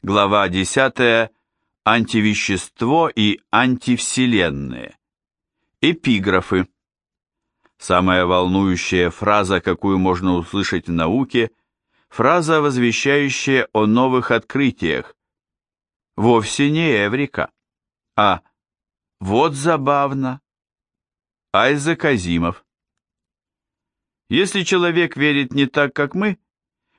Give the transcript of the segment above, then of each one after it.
Глава 10. Антивещество и антивселенные. Эпиграфы. Самая волнующая фраза, какую можно услышать в науке, фраза, возвещающая о новых открытиях. Вовсе не Эврика, а «Вот забавно». Айзек Азимов. Если человек верит не так, как мы,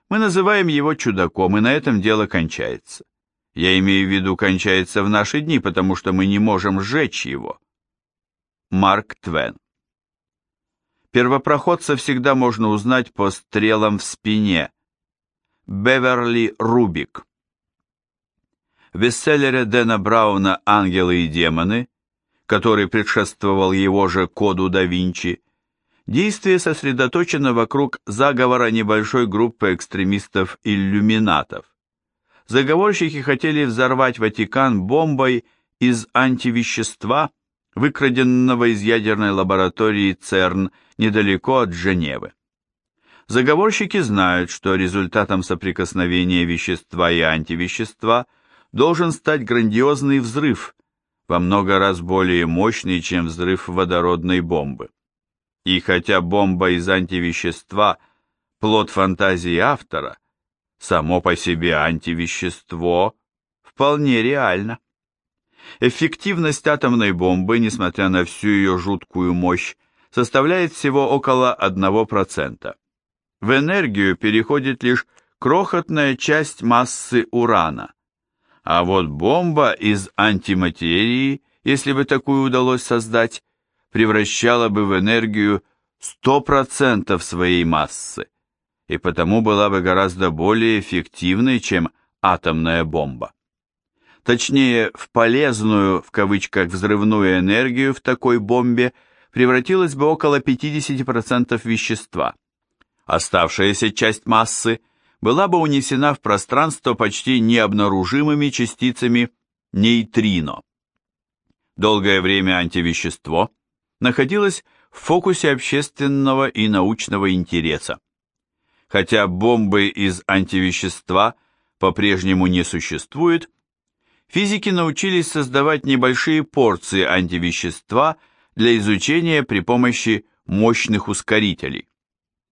мы называем его чудаком, и на этом дело кончается. Я имею в виду кончается в наши дни, потому что мы не можем сжечь его. Марк Твен Первопроходца всегда можно узнать по стрелам в спине. Беверли Рубик В бестселлере Дэна Брауна «Ангелы и демоны», который предшествовал его же «Коду да Винчи», Действие сосредоточено вокруг заговора небольшой группы экстремистов-иллюминатов. Заговорщики хотели взорвать Ватикан бомбой из антивещества, выкраденного из ядерной лаборатории ЦЕРН недалеко от Женевы. Заговорщики знают, что результатом соприкосновения вещества и антивещества должен стать грандиозный взрыв, во много раз более мощный, чем взрыв водородной бомбы. И хотя бомба из антивещества – плод фантазии автора, само по себе антивещество вполне реально. Эффективность атомной бомбы, несмотря на всю ее жуткую мощь, составляет всего около 1%. В энергию переходит лишь крохотная часть массы урана. А вот бомба из антиматерии, если бы такую удалось создать, превращала бы в энергию 100% своей массы, и потому была бы гораздо более эффективной, чем атомная бомба. Точнее, в полезную, в кавычках, взрывную энергию в такой бомбе превратилось бы около 50% вещества. Оставшаяся часть массы была бы унесена в пространство почти необнаружимыми частицами нейтрино. Долгое время антивещество находилась в фокусе общественного и научного интереса. Хотя бомбы из антивещества по-прежнему не существует, физики научились создавать небольшие порции антивещества для изучения при помощи мощных ускорителей.